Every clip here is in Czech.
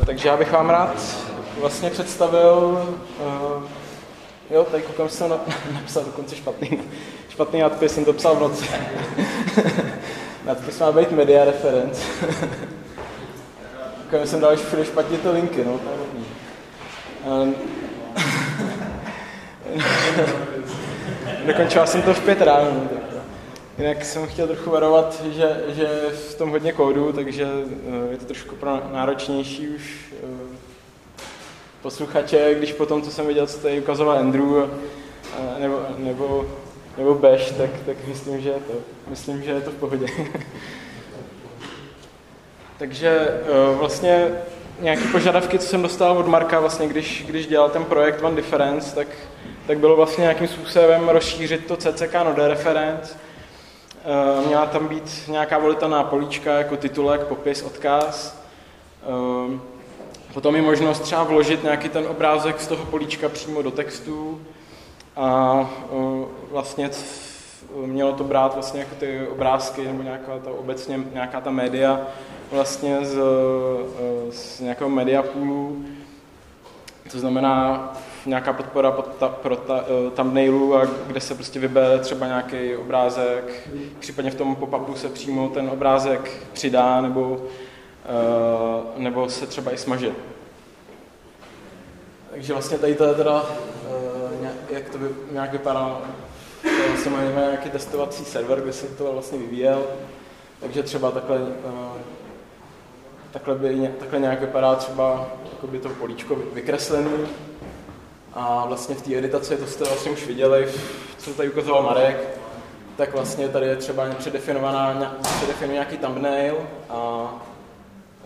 takže já bych vám rád vlastně představil, uh, jo, tady koukám, jsem na, napsal dokonce špatný, špatný nadpis, jsem to psal v noci. nadpis má být media reference. koukám, jsem dal všude špatně ty linky, no, dobrý. Um, Dokončoval jsem to v pět ráno. Tak. Jinak jsem chtěl trochu varovat, že, že v tom hodně kódu, takže eh, je to trošku pro náročnější už eh, posluchače, když po tom, co jsem viděl, co tady ukazoval Andrew eh, nebo, nebo, nebo Bash, tak, tak myslím, že je to, myslím, že je to v pohodě. takže vlastně nějaké požadavky, co jsem dostal od Marka, vlastně, když, když dělal ten projekt One Difference, tak, tak bylo vlastně nějakým způsobem rozšířit to CCK Node Reference, měla tam být nějaká volitelná políčka jako titulek, popis, odkaz. Eh, potom je možnost třeba vložit nějaký ten obrázek z toho políčka přímo do textu a eh, vlastně mělo to brát vlastně jako ty obrázky nebo nějaká ta obecně nějaká ta média vlastně z, z nějakého media poolu. To znamená, nějaká podpora pod ta, pro ta, uh, thumbnailu, a kde se prostě vybere třeba nějaký obrázek, případně v tom pop-upu se přímo ten obrázek přidá, nebo, uh, nebo se třeba i smaže. Takže vlastně tady to je teda, uh, jak to by, nějak vypadá, to vlastně máme nějaký testovací server, kde se to vlastně vyvíjel, takže třeba takhle, takhle, by, takhle nějak vypadá třeba to políčko vykreslený, a vlastně v té editaci, to jste vlastně už viděli, co tady ukazoval Marek, tak vlastně tady je třeba předefinovaná, předefinovaný nějaký thumbnail a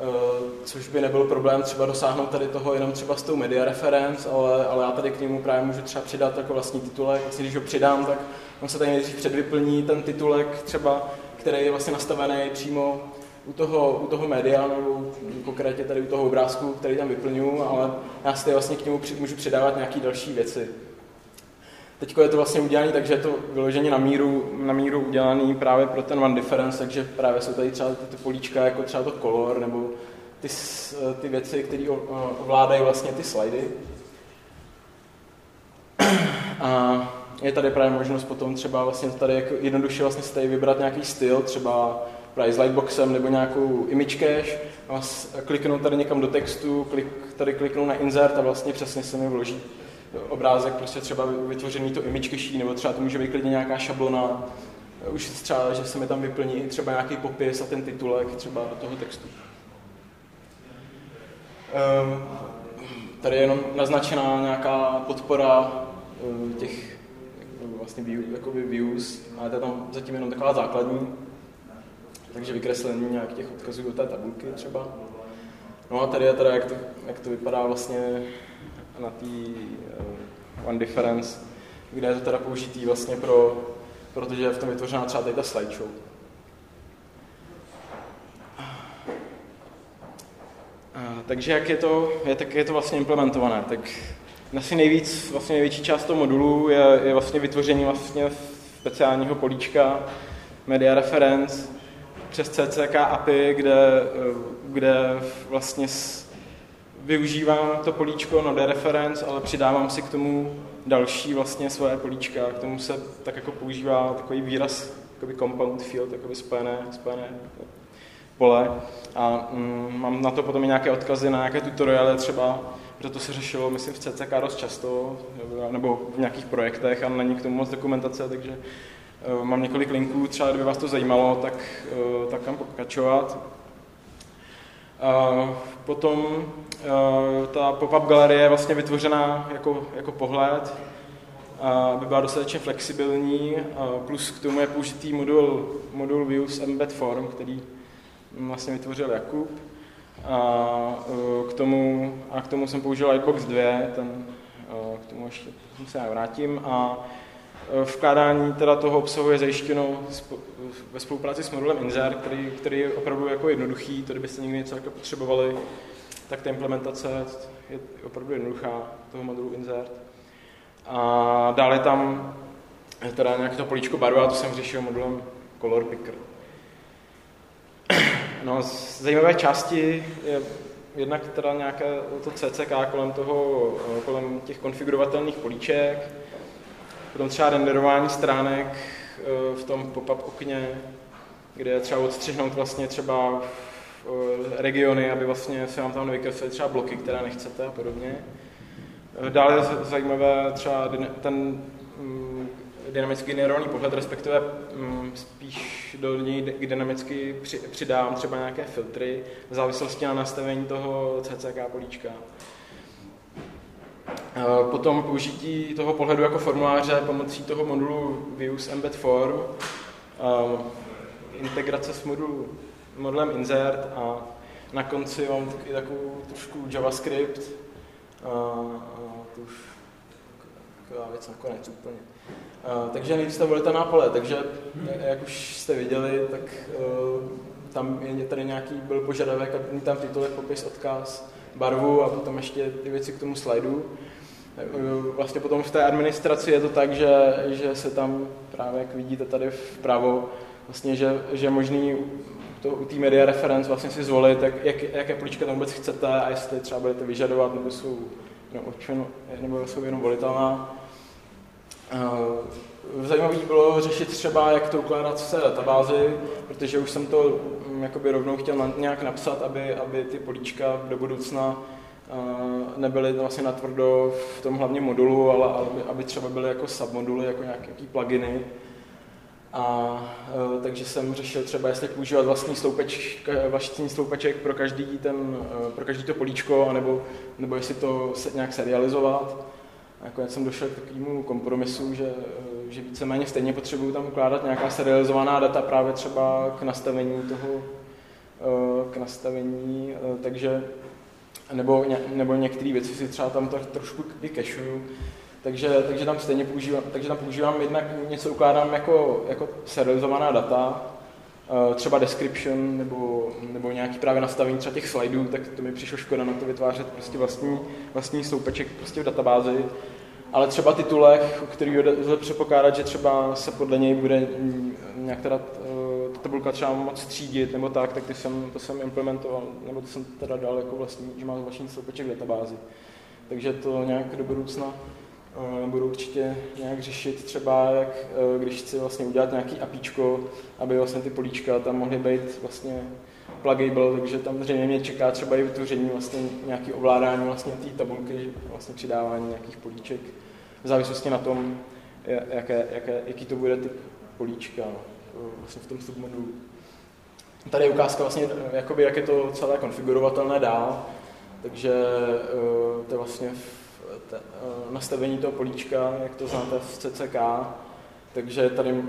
e, což by nebyl problém třeba dosáhnout tady toho jenom třeba s tou media reference, ale, ale já tady k němu právě můžu třeba přidat jako vlastní titulek. Vlastně, když ho přidám, tak on se tady nejdřív předvyplní ten titulek třeba, který je vlastně nastavený přímo u toho, u toho média, nebo konkrétně tady u toho obrázku, který tam vyplňuju, ale já si vlastně k němu můžu předávat nějaké další věci. Teď je to vlastně udělané, takže je to vyloženě na míru, na míru udělaný právě pro ten one difference, takže právě jsou tady třeba ty, políčka, jako třeba to color, nebo ty, ty věci, které ovládají vlastně ty slidy. A je tady právě možnost potom třeba vlastně tady jako jednoduše vlastně si tady vybrat nějaký styl, třeba právě s lightboxem nebo nějakou image cache a kliknu tady někam do textu, klik, tady kliknu na insert a vlastně přesně se mi vloží obrázek, prostě třeba vytvořený to image cache, nebo třeba to může být klidně nějaká šablona, už třeba, že se mi tam vyplní třeba nějaký popis a ten titulek třeba do toho textu. Um, tady je jenom naznačená nějaká podpora um, těch vlastně view, jakoby views, ale to je tam zatím jenom taková základní takže vykreslení nějakých těch odkazů do té tabulky třeba. No a tady je teda, jak to, jak to vypadá vlastně na té uh, One Difference, kde je to teda použitý vlastně pro, protože je v tom vytvořená třeba tady ta slideshow. Takže jak je to, je, tak je to vlastně implementované, tak asi nejvíc, vlastně největší část toho modulu je, je vlastně vytvoření vlastně speciálního políčka media reference, přes CCK API, kde, kde vlastně využívám to políčko Node Reference, ale přidávám si k tomu další vlastně svoje políčka. K tomu se tak jako používá takový výraz jakoby compound field, jakoby spojené, spojené pole. A mm, mám na to potom i nějaké odkazy na nějaké tutoriály třeba, protože to se řešilo, myslím, v CCK dost často, nebo v nějakých projektech a není k tomu moc dokumentace, takže Eh, mám několik linků, třeba kdyby vás to zajímalo, tak, eh, tak tam pokračovat. Eh, potom ta pop-up galerie je vlastně vytvořená jako, jako pohled, aby byla dostatečně flexibilní, plus k tomu je použitý modul, modul Views Embed Form, který vlastně vytvořil Jakub. A k tomu, a k tomu jsem použil Lightbox 2, ten, k tomu ještě se vrátím. A Eh, vkládání teda toho obsahu je zajištěno ve spolupráci s modulem Insert, který, který je opravdu jako jednoduchý, to kdybyste někdy něco jako potřebovali, tak ta implementace je opravdu jednoduchá toho modulu Insert. A dále tam teda nějaké to políčko barva, to jsem řešil modulem Color Picker. No, zajímavé části je jednak teda nějaké to CCK kolem, toho, kolem těch konfigurovatelných políček, potom třeba renderování stránek v tom pop-up okně, kde je třeba odstřihnout vlastně třeba regiony, aby vlastně se vám tam nevykreslily třeba bloky, které nechcete a podobně. Dále je zajímavé třeba ten mm, dynamicky generovaný pohled, respektive mm, spíš do něj dynamicky přidám třeba nějaké filtry v závislosti na nastavení toho CCK políčka. Potom použití toho pohledu jako formuláře pomocí toho modulu Views Embed Form, integrace s modulu, modulem Insert a na konci mám taky takovou trošku JavaScript, a, a to už taková věc nakonec úplně. A, takže nevystavitelná pole, takže jak už jste viděli, tak uh, tam je tady nějaký, byl požadavek, aby tam titulek, popis, odkaz, barvu a potom ještě ty věci k tomu slajdu. Vlastně potom v té administraci je to tak, že, že se tam právě, jak vidíte tady vpravo, vlastně, že, že možný to, u té media reference vlastně si zvolit, jak, jak, jaké políčka tam vůbec chcete a jestli třeba budete vyžadovat, nebo jsou, nebo, nebo jsou jenom volitelná. Uh, zajímavé bylo řešit třeba, jak to ukládat v té databázi, protože už jsem to um, jakoby rovnou chtěl nějak napsat, aby, aby ty políčka do budoucna nebyly vlastně natvrdo v tom hlavním modulu, ale aby, aby třeba byly jako submoduly, jako nějaké pluginy, a e, takže jsem řešil třeba, jestli používat vlastní sloupeč, vlastní sloupeček pro každý, ten, e, pro každý to políčko, nebo, nebo jestli to se nějak serializovat. A nakonec jsem došel k takovému kompromisu, že, e, že víceméně stejně potřebuju tam ukládat nějaká serializovaná data právě třeba k nastavení toho, k nastavení, takže nebo, nebo některé věci si třeba tam trošku vycachuju, takže, takže tam stejně používám, takže tam používám jednak něco ukládám jako, jako serializovaná data, eh, třeba description nebo, nebo nějaký právě nastavení třeba těch slajdů, tak to mi přišlo škoda na to vytvářet prostě vlastní, vlastní soupeček prostě v databázi. Ale třeba titulek, který lze předpokládat, že třeba se podle něj bude nějak teda ta tabulka třeba moc střídit nebo tak, tak ty jsem, to jsem implementoval, nebo to jsem teda dal jako vlastní, že mám vlastní soupeček v databázi. Takže to nějak do budoucna budu určitě nějak řešit třeba, jak, e, když chci vlastně udělat nějaký apíčko, aby vlastně ty políčka tam mohly být vlastně plugable, takže tam zřejmě mě čeká třeba i vytvoření vlastně nějaký ovládání vlastně té tabulky, vlastně přidávání nějakých políček v závislosti na tom, jaké, jaké, jaký to bude typ políčka no, vlastně v tom submodulu. Tady je ukázka vlastně, jakoby, jak je to celé konfigurovatelné dál, takže e, to je vlastně te, nastavení toho políčka, jak to znáte v CCK, takže tady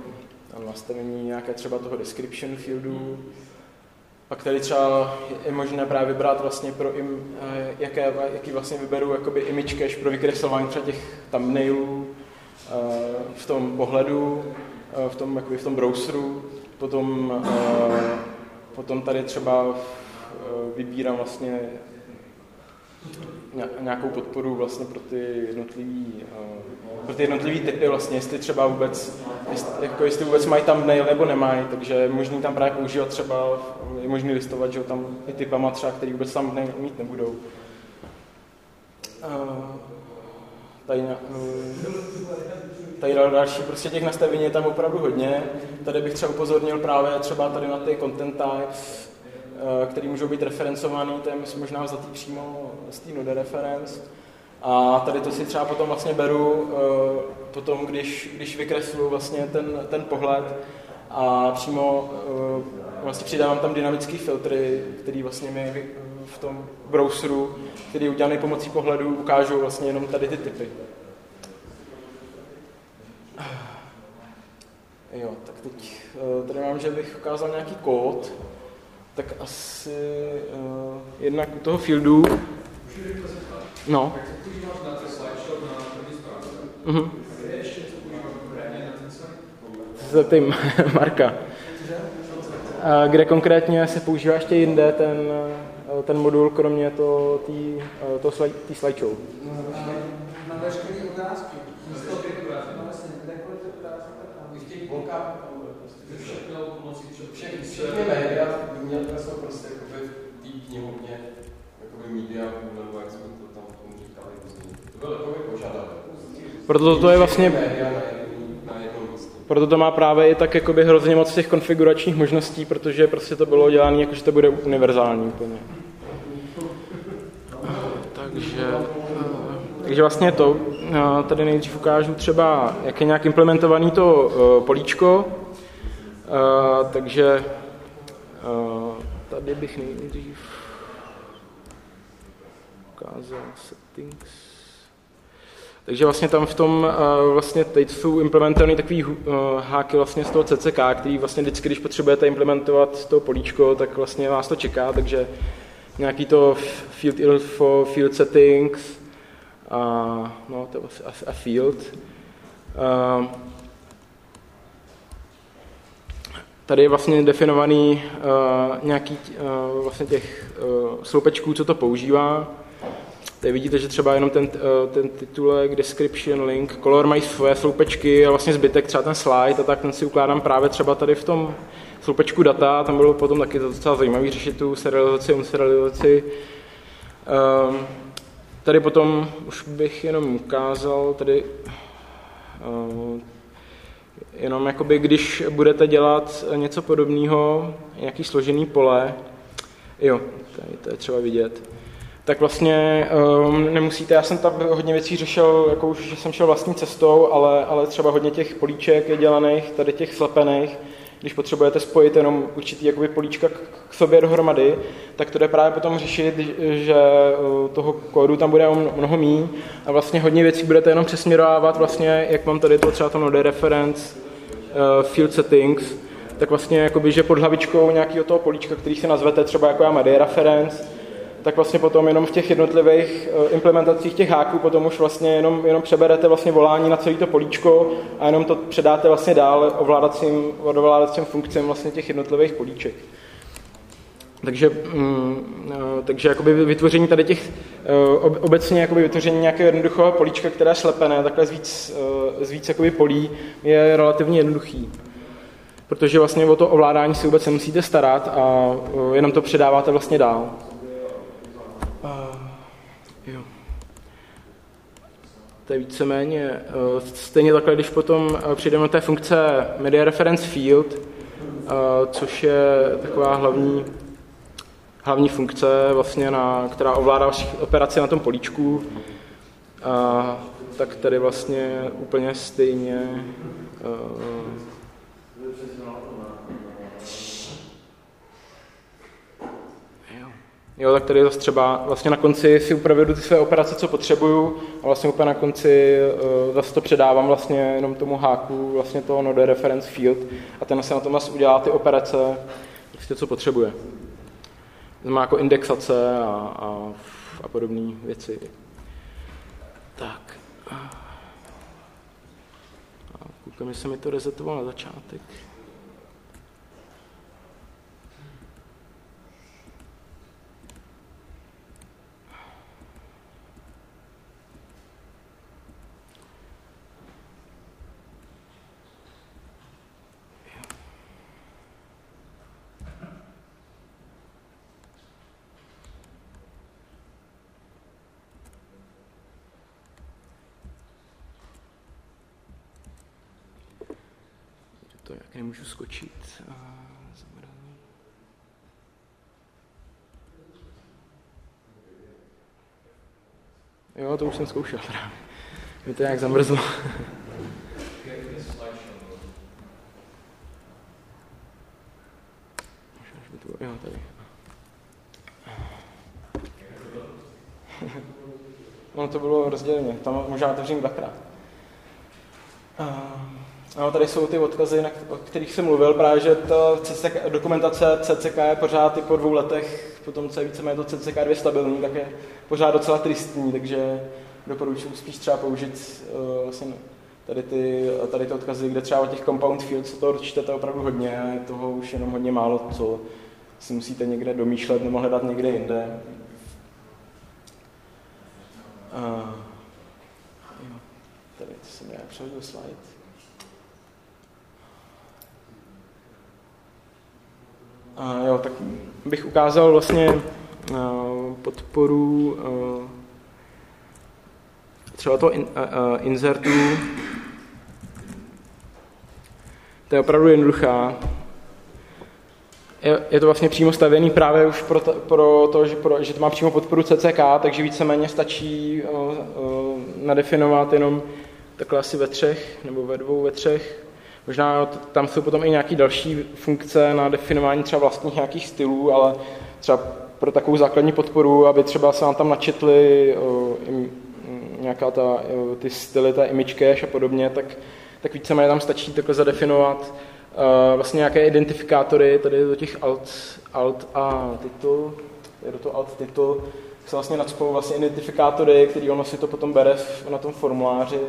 nastavení nějaké třeba toho description fieldu, pak tady třeba je možné právě vybrat vlastně pro im, eh, jaké, jaký vlastně vyberu jakoby image cache pro vykreslování třeba těch thumbnailů eh, v tom pohledu, v tom, jakoby v tom browseru, potom, potom tady třeba vybírám vlastně nějakou podporu vlastně pro ty jednotlivý, pro ty jednotlivý typy vlastně, jestli třeba vůbec, jestli, jako jestli vůbec mají tam mail nebo nemají, takže je možný tam právě používat třeba, je možný listovat, že tam i typama třeba, který vůbec tam ne, mít nebudou. Tady, uh, tady další, prostě těch nastavení je tam opravdu hodně. Tady bych třeba upozornil právě třeba tady na ty content types, Eh, který můžou být referencovaný, to je možná vzatý přímo z té node reference. A tady to si třeba potom vlastně beru, eh, potom když, když vykreslu vlastně ten, ten pohled a přímo eh, vlastně přidávám tam dynamické filtry, který vlastně mi v tom browseru, který udělaný pomocí pohledu, ukážou vlastně jenom tady ty typy. Jo, tak teď tady mám, že bych ukázal nějaký kód, tak asi uh, jednak u toho fieldu. No. Mhm. Zeptej Marka. A kde konkrétně se používá ještě jinde ten, eh, ten modul, kromě to, tý, eh, to slide, tý slideshow? Na veškeré otázky. Všechny média by jsou prostě jako v té knihovně jako media, nebo jak jsme to tam tomu říkali, to byl takový požadavek. Proto to je vlastně... Proto to má právě i tak jakoby hrozně moc těch konfiguračních možností, protože prostě to bylo dělané, jako že to bude univerzální úplně. Takže, takže vlastně to, tady nejdřív ukážu třeba, jak je nějak implementovaný to e, políčko. E, takže tady bych nejdřív ukázal settings. Takže vlastně tam v tom, vlastně teď jsou implementované takový háky vlastně z toho CCK, který vlastně vždycky, když potřebujete implementovat to políčko, tak vlastně vás to čeká, takže nějaký to field info, field settings, a, no, to vlastně a, a field. A, tady je vlastně definovaný uh, nějaký uh, vlastně těch uh, sloupečků, co to používá. Tady vidíte, že třeba jenom ten, ten titulek, description, link, color mají svoje sloupečky a vlastně zbytek, třeba ten slide a tak ten si ukládám právě třeba tady v tom sloupečku data, tam bylo potom taky docela zajímavé řešit tu serializaci, unserializaci. Um, tady potom už bych jenom ukázal, tady uh, jenom jakoby, když budete dělat něco podobného, nějaký složený pole, jo, tady to je třeba vidět, tak vlastně um, nemusíte, já jsem tam hodně věcí řešil, jako už, že jsem šel vlastní cestou, ale, ale třeba hodně těch políček je dělaných, tady těch slepených, když potřebujete spojit jenom určitý jakoby políčka k sobě dohromady, tak to jde právě potom řešit, že uh, toho kódu tam bude mnoho míň a vlastně hodně věcí budete jenom přesměrovávat vlastně, jak mám tady to třeba to node reference, uh, field settings, tak vlastně jakoby, že pod hlavičkou nějakého toho políčka, který si nazvete třeba jako já reference, tak vlastně potom jenom v těch jednotlivých eh, implementacích těch háků potom už vlastně jenom, jenom přeberete vlastně volání na celé to políčko a jenom to předáte vlastně dál ovládacím, ovládacím funkcím vlastně těch jednotlivých políček. Takže, mm, eh, takže jakoby vytvoření tady těch, eh, obecně jakoby vytvoření nějakého jednoduchého políčka, které je slepené, takhle z víc, z víc jakoby polí, je relativně jednoduchý. Protože vlastně o to ovládání si vůbec nemusíte starat a jenom to předáváte vlastně dál. To je víceméně eh, stejně takhle, když potom eh, přijdeme do té funkce Media Reference Field, eh, což je taková hlavní, hlavní funkce, vlastně na, která ovládá operaci na tom políčku, tak tady vlastně úplně stejně Jo, tak tady zase třeba vlastně na konci si upravedu ty své operace, co potřebuju a vlastně úplně na konci uh, zase to předávám vlastně jenom tomu háku vlastně toho node reference field a ten se na tom zase udělá ty operace, prostě co potřebuje. Má jako indexace a, a, a podobné věci. Tak. Koukám, jestli mi to resetovalo na začátek. Nemůžu skočit. Jo, to už jsem zkoušel právě. Mě to nějak zamrzlo. Jo, tady. Ono to bylo rozděleně, tam možná otevřím dvakrát. Tady jsou ty odkazy, o kterých jsem mluvil, právě, že ta CCK, dokumentace CCK je pořád i po dvou letech, po tom, co je víceméně to CCK 2 stabilní, tak je pořád docela tristní, takže doporučuji spíš třeba použít uh, vlastně tady ty, tady ty odkazy, kde třeba o těch compound fields, to čtete opravdu hodně a je toho už jenom hodně málo, co si musíte někde domýšlet nebo hledat někde jinde. Uh, jo, tady to jsem já přehodil slide. Jo, tak bych ukázal vlastně potom podporu třeba to in, uh, insertu. To je opravdu jednoduchá. Je, je to vlastně přímo stavěný právě už pro, to, pro to, že, pro, že to má přímo podporu CCK, takže víceméně stačí uh, nadefinovat jenom takhle asi ve třech, nebo ve dvou, ve třech. Možná tam jsou potom i nějaké další funkce na definování třeba vlastních nějakých stylů, ale třeba pro takovou základní podporu, aby třeba se vám tam načetli uh, nějaká ta, ty styly, ta image cache a podobně, tak, tak víceméně tam stačí takhle zadefinovat uh, vlastně nějaké identifikátory, tady do těch alt, alt a titul, do toho alt titul, se vlastně nadspou vlastně identifikátory, který ono si to potom bere na tom formuláři.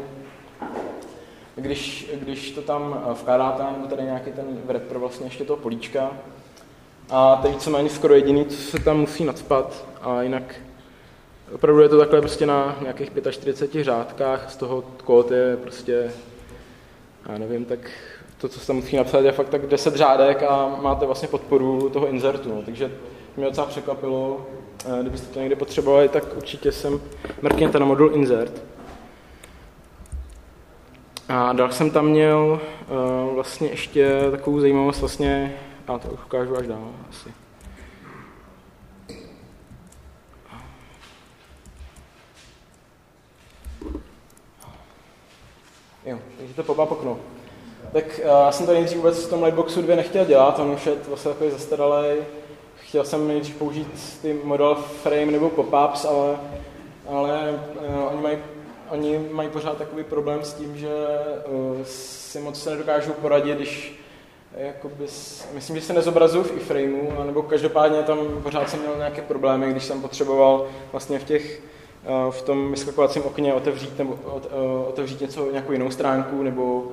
Když, když to tam eh, vkládáte, nebo tady nějaký ten wrapper vlastně ještě toho políčka, a to je víceméně skoro jediný, co se tam musí nadspat, a jinak Opravdu je to takhle prostě na nějakých 45 řádkách, z toho kód je prostě, já nevím, tak to, co se tam musí napsat, je fakt tak 10 řádek a máte vlastně podporu toho insertu. No. Takže mě docela překvapilo, eh, kdybyste to někdy potřebovali, tak určitě sem mrkněte na modul insert. A dál jsem tam měl uh, vlastně ještě takovou zajímavost, vlastně, a to ukážu až dál asi. Jo, takže to pop-up. Tak uh, já jsem to nejdřív vůbec v tom Lightboxu 2 nechtěl dělat, on už je vlastně takový zastaralý. Chtěl jsem nejdřív použít ty model frame nebo pop-ups, ale, ale uh, oni, mají, oni mají pořád takový problém s tím, že uh, si moc se nedokážou poradit, když jakoby, myslím, že se nezobrazuju v iframeu, nebo každopádně tam pořád jsem měl nějaké problémy, když jsem potřeboval vlastně v těch Eh, v tom vyskakovacím okně otevřít, nebo eh, otevřít něco, nějakou jinou stránku, nebo,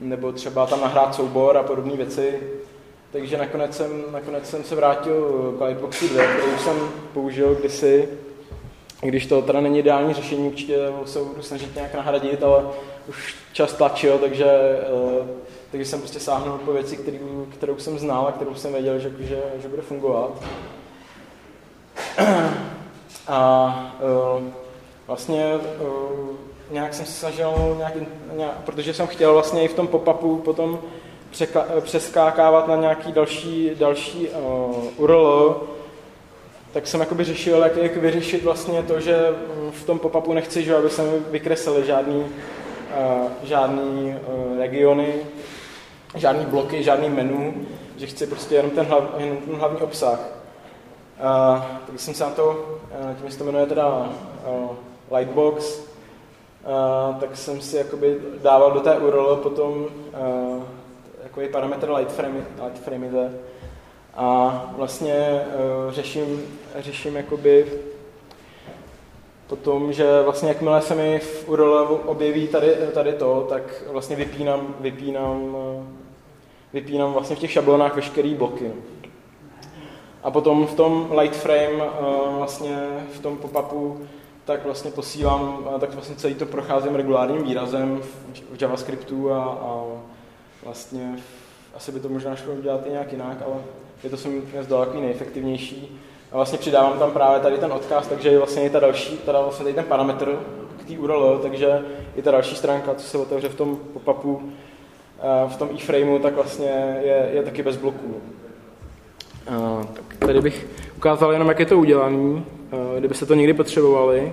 nebo třeba tam nahrát soubor a podobné věci. Takže nakonec jsem, nakonec jsem se vrátil k Lightboxu 2, který jsem použil kdysi, když to teda není ideální řešení, určitě se budu snažit nějak nahradit, ale už čas tlačil, takže, eh, takže jsem prostě sáhnul po věci, kterou, kterou jsem znal a kterou jsem věděl, že, že, že bude fungovat. A uh, vlastně uh, nějak jsem se snažil, nějak, nějak, protože jsem chtěl vlastně i v tom pop-upu potom přeskákávat na nějaký další, další uh, URL, tak jsem jakoby řešil, jak, jak vyřešit vlastně to, že v tom pop-upu nechci, že aby se mi vykreslili žádný, uh, žádný uh, regiony, žádný bloky, žádný menu, že chci prostě jenom ten, hlav, jenom ten hlavní obsah. Uh, tak jsem se na to, uh, tím se to jmenuje teda uh, Lightbox, uh, tak jsem si jakoby dával do té URL potom uh, takový parametr lightframe, lightframe a vlastně uh, řeším, řeším jakoby potom, že vlastně jakmile se mi v URL objeví tady, tady to, tak vlastně vypínám, vypínám, vypínám vlastně v těch šablonách veškeré bloky. A potom v tom light frame, eh, vlastně v tom pop-upu, tak vlastně posílám, eh, tak vlastně celý to procházím regulárním výrazem v JavaScriptu a, a vlastně asi by to možná šlo udělat i nějak jinak, ale je to jsem mě zdal takový nejefektivnější. A vlastně přidávám tam právě tady ten odkaz, takže je vlastně i ta další, teda vlastně tady ten parametr k té URL, takže i ta další stránka, co se otevře v tom pop-upu, v tom e-frameu, tak vlastně je, je taky bez bloků. Tak tady bych ukázal jenom, jak je to udělané, kdybyste to někdy potřebovali.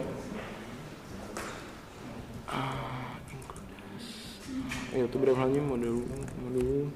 Jo, to bude v hlavním modelu. modelu.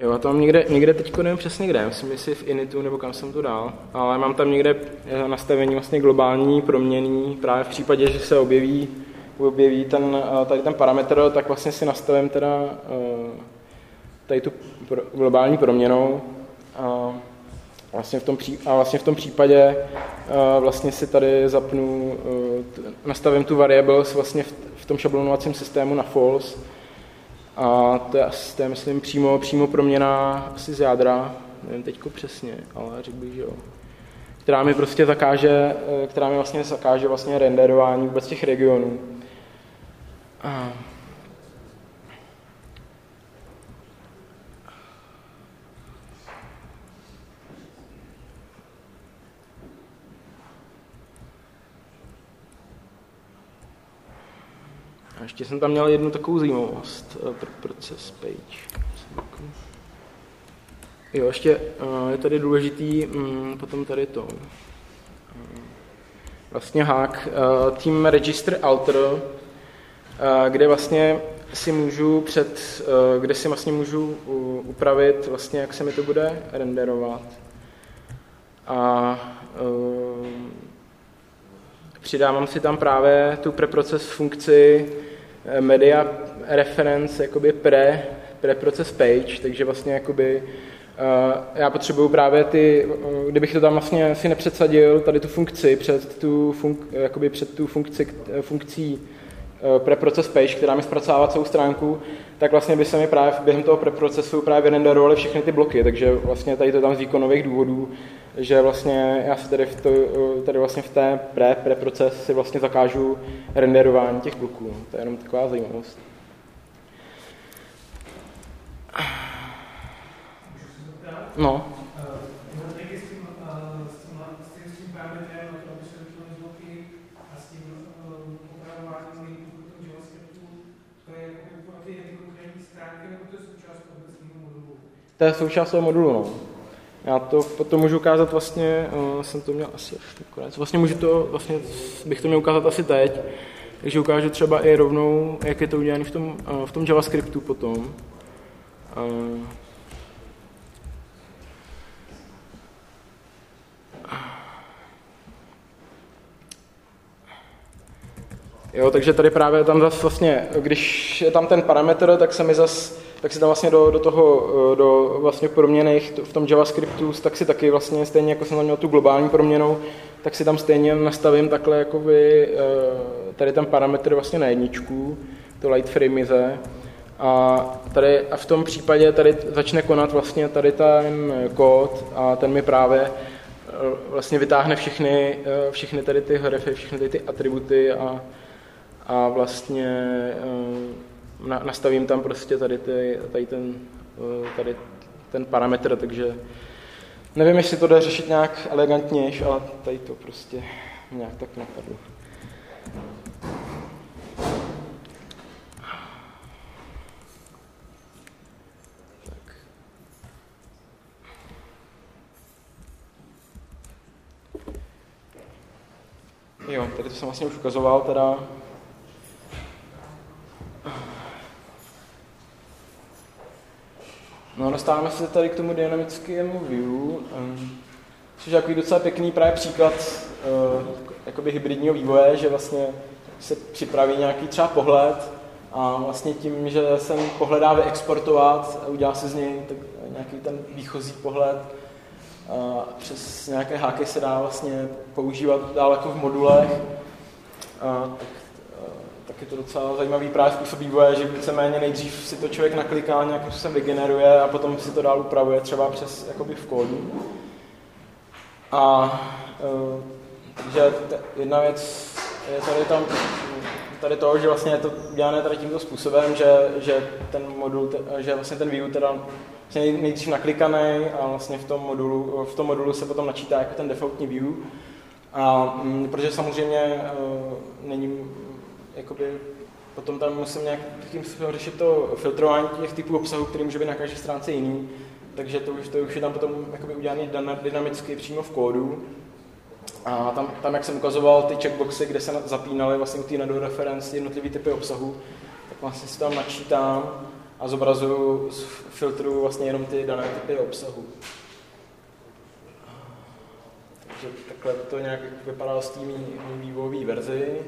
Jo, a to mám někde, někde teď nevím přesně kde, myslím, jestli v Initu nebo kam jsem to dal, ale mám tam někde eh, nastavení vlastně globální proměný právě v případě, že se objeví objeví ten, tady ten parametr, tak vlastně si nastavím teda tady tu globální proměnou. A vlastně v tom, pří, a vlastně v tom případě vlastně si tady zapnu, nastavím tu variables vlastně v, v tom šablonovacím systému na false. A to je, to je myslím, přímo, přímo proměna asi z jádra, nevím teďko přesně, ale řekl bych, že jo která mi prostě zakáže, eh, která mi vlastně zakáže vlastně renderování vůbec těch regionů. A ještě jsem tam měl jednu takovou zajímavost eh, pro proces page. Jo, ještě uh, je tady důležitý um, potom tady to. Uh, vlastně uh, team register alter, kde vlastně si můžu před, kde si vlastně můžu upravit vlastně, jak se mi to bude renderovat. A přidávám si tam právě tu preproces funkci media reference jakoby pre, preproces page, takže vlastně jakoby Eh, já potřebuju právě ty, eh, kdybych to tam vlastně si nepředsadil, tady tu funkci před tu, funk, jakoby před tu funkci, eh, funkcí preproces page, která mi zpracovává celou stránku, tak vlastně by se mi právě během toho preprocesu právě vyrenderovaly všechny ty bloky, takže vlastně tady to tam z výkonových důvodů, že vlastně já si tady, v to, tady vlastně v té pre, preproces si vlastně zakážu renderování těch bloků. To je jenom taková zajímavost. No. To je součást toho modulu, no. Já to potom můžu ukázat vlastně, uh, jsem to měl asi nakonec. Vlastně můžu to, vlastně bych to měl ukázat asi teď. Takže ukážu třeba i rovnou, jak je to udělané v tom, uh, v tom JavaScriptu potom. Uh, Jo, takže tady právě tam zase vlastně, když je tam ten parametr, tak se mi zase, tak si tam vlastně do, do toho, do vlastně proměných v tom JavaScriptu, tak si taky vlastně stejně jako jsem tam měl tu globální proměnou, tak si tam stejně nastavím takhle jakoby, eh, tady ten parametr vlastně na jedničku, to light frame a, tady, a v tom případě tady začne konat vlastně tady ten kód a ten mi právě eh, vlastně vytáhne všechny, eh, všechny tady ty hrefy, všechny tady ty atributy a, a vlastně eh, nastavím tam prostě tady, ty, tady, ten, eh, tady ten parametr, takže nevím, jestli to jde řešit nějak elegantnější, ale tady to prostě nějak tak napadlo. Jo, tady to jsem vlastně už ukazoval, teda No, dostáváme se tady k tomu dynamickému view, um, což je takový docela pěkný právě příklad uh, jakoby hybridního vývoje, že vlastně se připraví nějaký třeba pohled a vlastně tím, že se pohled dá vyexportovat a udělá se z něj tak, nějaký ten výchozí pohled, a přes nějaké háky se dá vlastně používat dál jako v modulech, a, tak tak je to docela zajímavý právě způsob vývoje, že víceméně nejdřív si to člověk nakliká, nějakým způsobem vygeneruje a potom si to dál upravuje třeba přes jakoby v kódu. A uh, takže jedna věc je tady tam tady to, že vlastně je to dělané tady tímto způsobem, že, že ten modul, že vlastně ten view teda vlastně nejdřív naklikaný a vlastně v tom modulu, v tom modulu se potom načítá jako ten defaultní view. A m, protože samozřejmě uh, není jakoby potom tam musím nějakým způsobem řešit to filtrování těch typů obsahu, který může být na každé stránce jiný, takže to už, to už je tam potom jakoby udělané dynamicky přímo v kódu. A tam, tam, jak jsem ukazoval ty checkboxy, kde se zapínaly vlastně té do reference jednotlivý typy obsahu, tak vlastně si tam načítám a zobrazuju, filtruju vlastně jenom ty dané typy obsahu. Takže takhle to nějak vypadá z té vývojové verzi.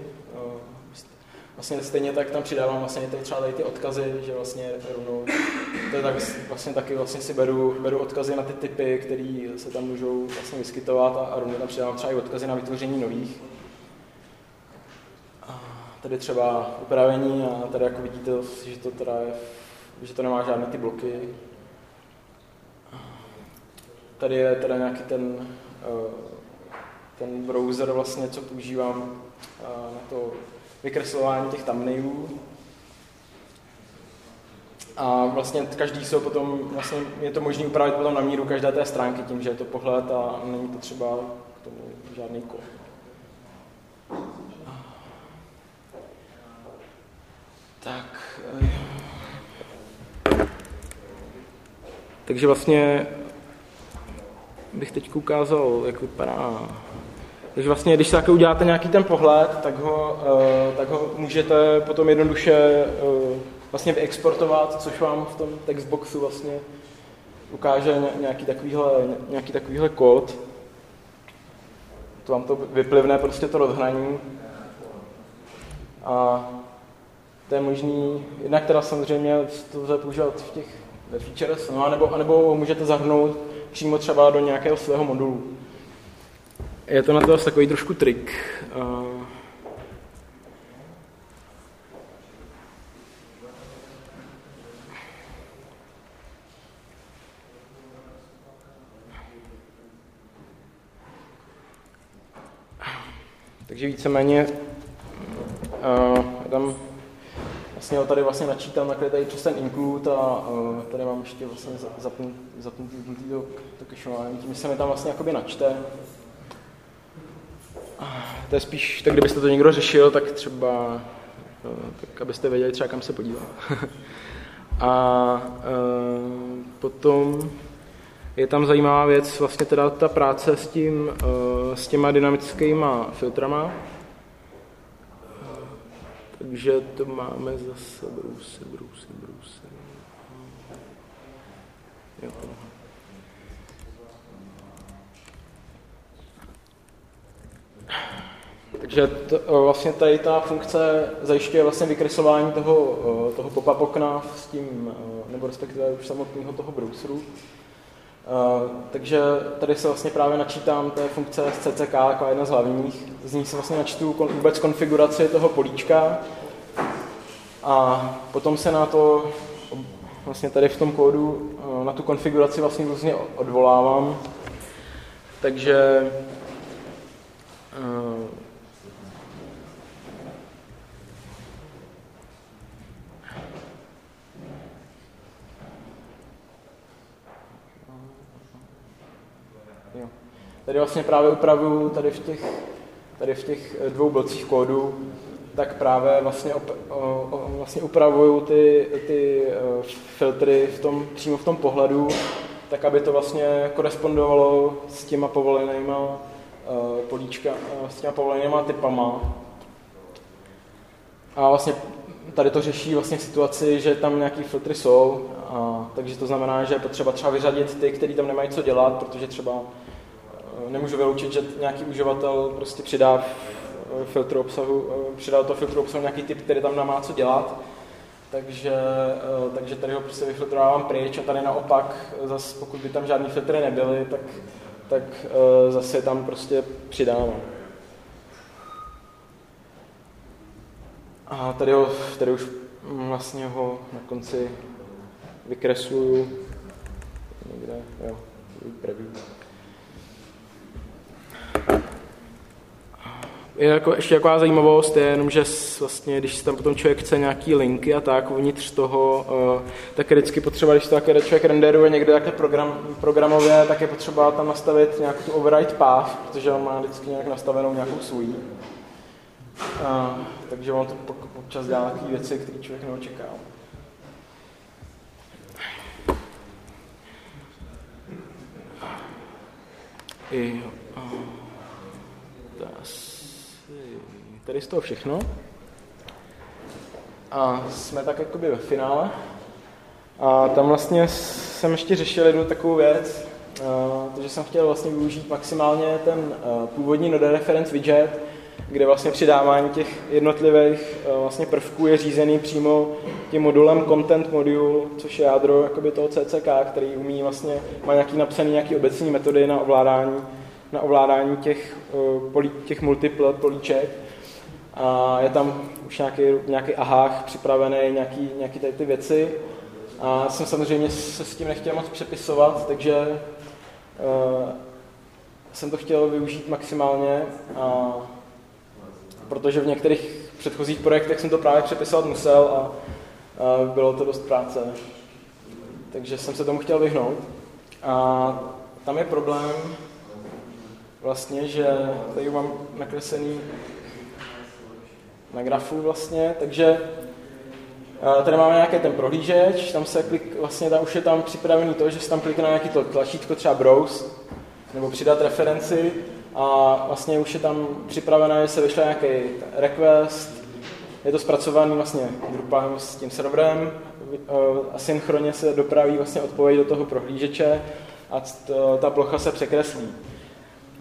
Vlastně stejně tak tam přidávám vlastně tady třeba tady ty odkazy, že vlastně rovnou, to je tak, vlastně taky vlastně si beru, beru odkazy na ty typy, které se tam můžou vlastně vyskytovat a, a rovnou tam přidávám třeba i odkazy na vytvoření nových. A tady třeba upravení a tady jako vidíte, že to teda je, že to nemá žádné ty bloky. Tady je teda nějaký ten, eh, ten browser vlastně, co používám eh, na to vykreslování těch thumbnailů. A vlastně každý jsou potom, vlastně je to možné upravit potom na míru každé té stránky tím, že je to pohled a není potřeba k tomu žádný kód. Tak. Eh, takže vlastně bych teď ukázal, jak vypadá takže vlastně, když také uděláte nějaký ten pohled, tak ho, uh, tak ho můžete potom jednoduše uh, vlastně vyexportovat, což vám v tom textboxu vlastně ukáže nějaký takovýhle, nějaký takovýhle kód. To vám to vyplivne prostě to rozhraní. A to je možný, jednak teda samozřejmě to lze používat v těch features, no, anebo, anebo můžete zahrnout přímo třeba do nějakého svého modulu je to na to takový trošku trik. Takže víceméně uh, tam vlastně ho tady vlastně načítám takhle tady přes ten include a uh, tady mám ještě vlastně zapnutý, zapnutý, to, to cacheování, tím se mi tam vlastně jakoby načte. To je spíš, tak kdybyste to někdo řešil, tak třeba, eh, tak abyste věděli třeba kam se podívat. A e, potom je tam zajímavá věc, vlastně teda ta práce s, tím, e, s těma dynamickýma filtrama. Takže to máme zase brousy, brousy, brousy. Jo, Takže to, vlastně tady ta funkce zajišťuje vlastně vykreslování toho, toho pop-up okna s tím, nebo respektive už samotného toho browseru. Takže tady se vlastně právě načítám té funkce z CCK jako jedna z hlavních. Z ní se vlastně načtu vůbec konfiguraci toho políčka a potom se na to vlastně tady v tom kódu na tu konfiguraci vlastně různě odvolávám. Takže tady vlastně právě upravuju tady v těch, tady v těch eh, dvou blocích kódu, tak právě vlastně, op, o, vlastně upravuju ty, ty uh, filtry v tom, přímo v tom pohledu, tak aby to vlastně korespondovalo s těma povolenýma uh, políčka, s těma povolenýma typama. A vlastně tady to řeší vlastně situaci, že tam nějaký filtry jsou, a, takže to znamená, že je potřeba třeba vyřadit ty, kteří tam nemají co dělat, protože třeba nemůžu vyloučit, že nějaký uživatel prostě přidá filtru obsahu, přidá to filtru obsahu nějaký typ, který tam nemá co dělat, takže, eh, takže tady ho prostě vyfiltrovávám pryč a tady naopak, zase pokud by tam žádný filtry nebyly, tak, tak eh, zase tam prostě přidávám. A tady, ho, tady už vlastně ho na konci vykresluju někde, jo, preview. Je jako, ještě taková zajímavost je jenom, že vlastně, když si tam potom člověk chce nějaký linky a tak uvnitř toho, uh, tak je vždycky potřeba, když to také člověk renderuje někde také program, programově, tak je potřeba tam nastavit nějakou tu override path, protože on má vždycky nějak nastavenou nějakou svůj. Uh, takže on to občas dělá takové věci, které člověk neočekává. I, uh, tady z toho všechno. A jsme tak jakoby ve finále. A tam vlastně jsem ještě řešil jednu takovou věc, takže jsem chtěl vlastně využít maximálně ten původní node reference widget, kde vlastně přidávání těch jednotlivých vlastně prvků je řízený přímo tím modulem Content Module, což je jádro jakoby toho CCK, který umí vlastně, má nějaký napsaný nějaký obecní metody na ovládání, na ovládání těch, těch multiple políček. A je tam už nějaký, nějaký ahách připravený, nějaký, nějaký tady ty věci. A jsem samozřejmě se s tím nechtěl moc přepisovat, takže uh, jsem to chtěl využít maximálně, a, protože v některých předchozích projektech jsem to právě přepisovat musel a, a bylo to dost práce. Takže jsem se tomu chtěl vyhnout. A tam je problém vlastně, že tady mám nakreslený na grafu vlastně, takže Tady máme nějaký ten prohlížeč, tam se klik, vlastně tam už je tam připravený to, že se tam klikne na nějaký to tlačítko, třeba browse, nebo přidat referenci a vlastně už je tam připravené, že se vyšle nějaký request, je to zpracovaný vlastně Drupalem s tím serverem, asynchronně se dopraví vlastně odpověď do toho prohlížeče a ta plocha se překreslí.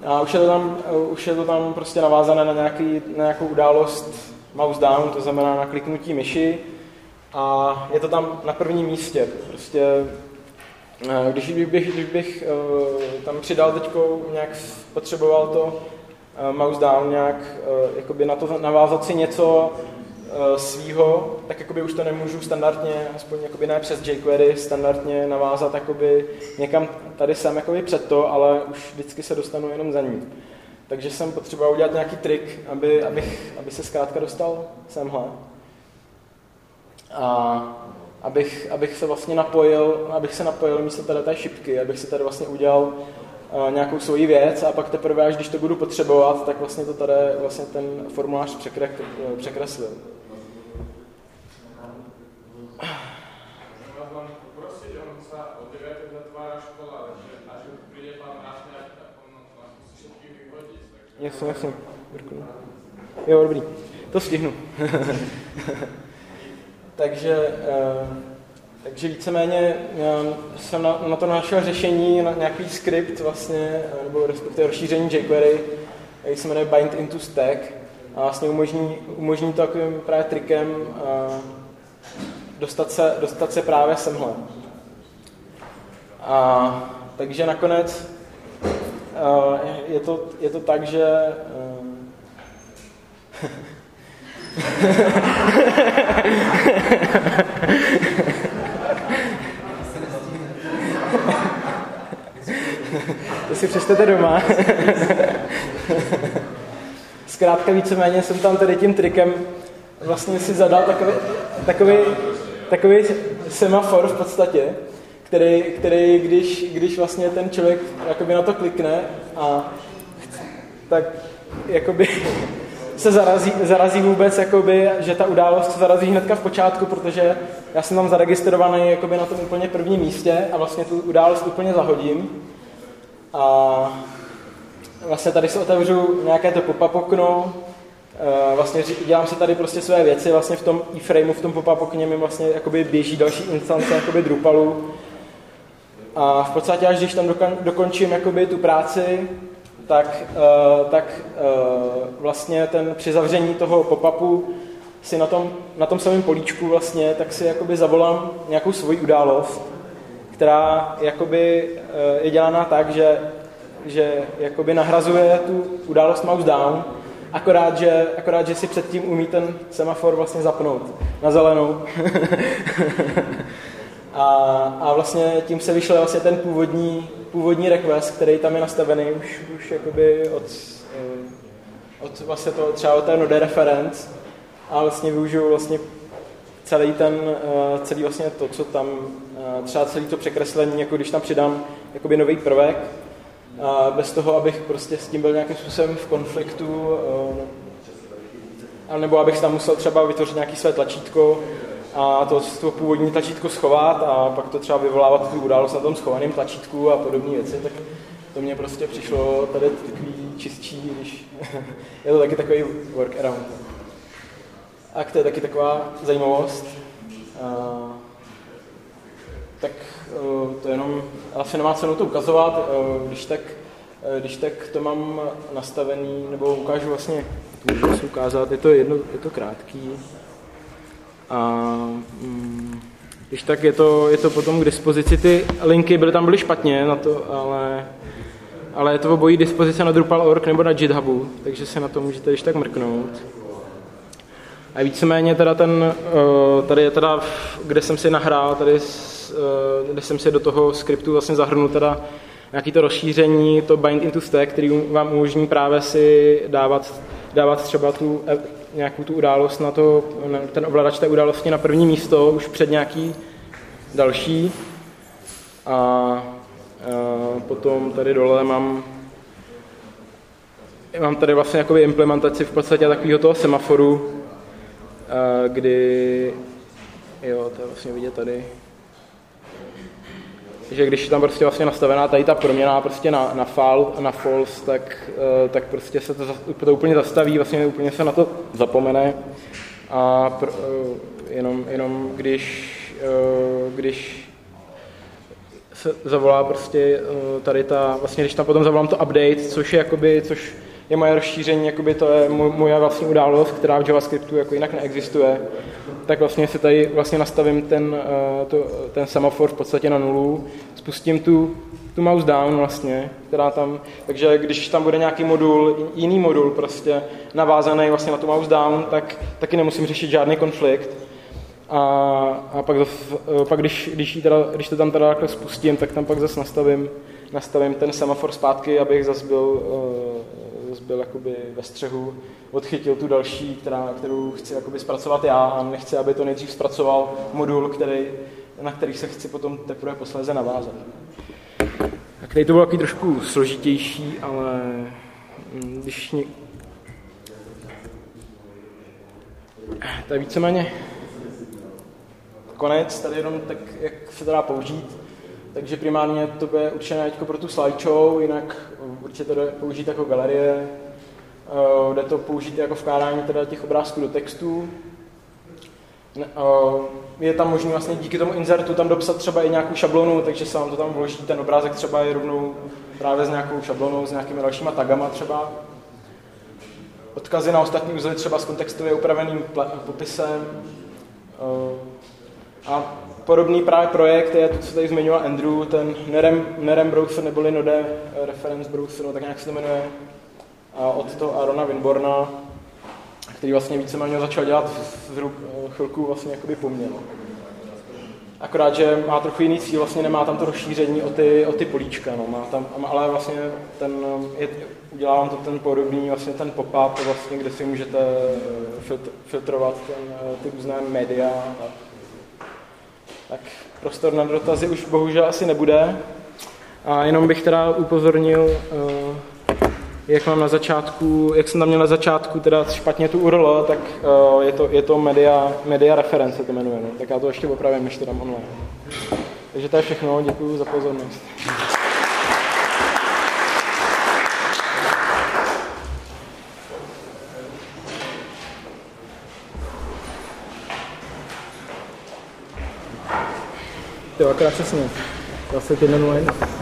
A už je to tam, už je to tam prostě navázané na, nějaký, na nějakou událost mouse down, to znamená na kliknutí myši, a je to tam na prvním místě. Prostě, eh, když bych, když bych eh, tam přidal teď nějak potřeboval to eh, mouse down nějak jakoby na to navázat si něco svýho, tak jakoby už to nemůžu standardně, aspoň jakoby ne přes jQuery, standardně navázat jakoby někam tady jsem jakoby před to, ale už vždycky se dostanu jenom za ní. Takže jsem potřeboval udělat nějaký trik, aby, abych, aby se zkrátka dostal semhle a abych, abych se vlastně napojil, abych se napojil místo tady té šipky, abych si tady vlastně udělal uh, nějakou svoji věc a pak teprve, až když to budu potřebovat, tak vlastně to tady vlastně ten formulář překre, překreslil. Jasně, jasně. Jo, dobrý. To stihnu. takže, eh, takže víceméně eh, jsem na, na to našel řešení, na nějaký skript vlastně, eh, nebo respektive rozšíření jQuery, který se jmenuje Bind into Stack a vlastně umožní, umožní to takovým právě trikem dostat se, dostat se právě semhle. A, takže nakonec je to, je to tak, že to si přečtete doma. Zkrátka víceméně jsem tam tady tím trikem vlastně si zadal takový, takový, takový semafor v podstatě, který, který když, když vlastně ten člověk jakoby na to klikne a tak jakoby se zarazí, zarazí vůbec, jakoby, že ta událost se zarazí hnedka v počátku, protože já jsem tam zaregistrovaný jakoby na tom úplně prvním místě a vlastně tu událost úplně zahodím. A vlastně tady se otevřu nějaké to pop-up okno, eh, vlastně dělám si tady prostě své věci, vlastně v tom e-frameu, v tom pop-up okně mi vlastně jakoby běží další instance jakoby Drupalu. A v podstatě až když tam dokončím jakoby tu práci, tak, uh, tak uh, vlastně ten při zavření toho pop-upu si na tom, na tom samém políčku vlastně, tak si jakoby zavolám nějakou svoji událost, která jakoby uh, je dělaná tak, že, že jakoby nahrazuje tu událost mouse down, akorát že, akorát, že si předtím umí ten semafor vlastně zapnout na zelenou. a, a vlastně tím se vyšle vlastně ten původní původní request, který tam je nastavený už, už jakoby od, eh, od vlastně to, třeba od té node reference. A vlastně využiju vlastně celý ten, eh, celý vlastně to, co tam, eh, třeba celý to překreslení, jako když tam přidám jakoby nový prvek, a bez toho, abych prostě s tím byl nějakým způsobem v konfliktu, nebo abych tam musel třeba vytvořit nějaký své tlačítko, a to, to původní tlačítko schovat a pak to třeba vyvolávat tu událost na tom schovaném tlačítku a podobné věci, tak to mě prostě přišlo tady takový čistší, když je to taky takový workaround. A to je taky taková zajímavost. A, tak to jenom, asi nemá cenu to ukazovat, když tak, když tak to mám nastavený, nebo ukážu vlastně můžu si ukázat, je to, jedno, je to krátký. A mm, když tak je to, je to potom k dispozici, ty linky byly tam byly špatně na to, ale, ale je to obojí dispozice na Drupal.org nebo na GitHubu, takže se na to můžete když tak mrknout. A víceméně teda ten, eh, tady je teda, kde jsem si nahrál, tady, eh, kde jsem si do toho skriptu vlastně zahrnul teda nějaký to rozšíření, to bind into stack, který vám umožní právě si dávat, dávat třeba tu, eh, nějakou tu událost na to, ten ovladač té události na první místo už před nějaký další. A, a potom tady dole mám mám tady vlastně jakoby implementaci v podstatě takového toho semaforu, kdy, jo, to je vlastně vidět tady, že když je tam prostě vlastně nastavená tady ta proměna prostě na, na fal, na false, tak, uh, tak prostě se to, to úplně zastaví, vlastně úplně se na to zapomene. A pr, uh, jenom, jenom když, uh, když se zavolá prostě tady ta, vlastně když tam potom zavolám to update, což je jakoby, což je moje rozšíření, jakoby to je moje vlastní událost, která v JavaScriptu jako jinak neexistuje, tak vlastně se tady vlastně nastavím ten, eh, to, ten semafor v podstatě na nulu, spustím tu, tu mouse down vlastně, která tam, takže když tam bude nějaký modul, jiný modul prostě navázaný vlastně na tu mouse down, tak taky nemusím řešit žádný konflikt. A, a pak, zas, eh, pak když, když, teda, když to tam teda takhle spustím, tak tam pak zase nastavím, nastavím ten semafor zpátky, abych zase byl uh, byl jakoby ve střehu, odchytil tu další, která, kterou chci jakoby zpracovat já a nechci, aby to nejdřív zpracoval modul, který, na který se chci potom teprve posléze navázat. Tak tady to bylo trošku složitější, ale mm, když ně... To je víceméně konec, tady jenom tak, jak se dá použít. Takže primárně to bude určené pro tu slideshow, jinak určitě to použít jako galerie, uh, jde to použít jako vkládání teda těch obrázků do textu. Uh, je tam možné vlastně díky tomu insertu tam dopsat třeba i nějakou šablonu, takže se vám to tam vloží, ten obrázek třeba je rovnou právě s nějakou šablonou, s nějakými dalšíma tagama třeba. Odkazy na ostatní úzly třeba s kontextově upraveným popisem. Uh, a podobný právě projekt je to, co tady zmiňoval Andrew, ten Nerem, Nerem browser neboli Node reference browser, no, tak nějak se to jmenuje, od toho Arona Winborna, který vlastně víceméně začal dělat zhrub, chvilku vlastně jakoby po mně. No. Akorát, že má trochu jiný cíl, vlastně nemá tam to rozšíření o ty, o ty políčka, no. má tam, ale vlastně ten, je, udělám to ten podobný, vlastně ten pop-up, vlastně, kde si můžete filtr, filtrovat ten, ty různé média. Tak. Tak prostor na dotazy už bohužel asi nebude. A jenom bych teda upozornil, eh, jak mám na začátku, jak jsem tam měl na začátku teda špatně tu URL, tak eh, je to, je to media, media reference to jmenuje. No. Tak já to ještě opravím, to dám online. Takže to je všechno, děkuji za pozornost. Jo, akorát přesně. Zase ty 0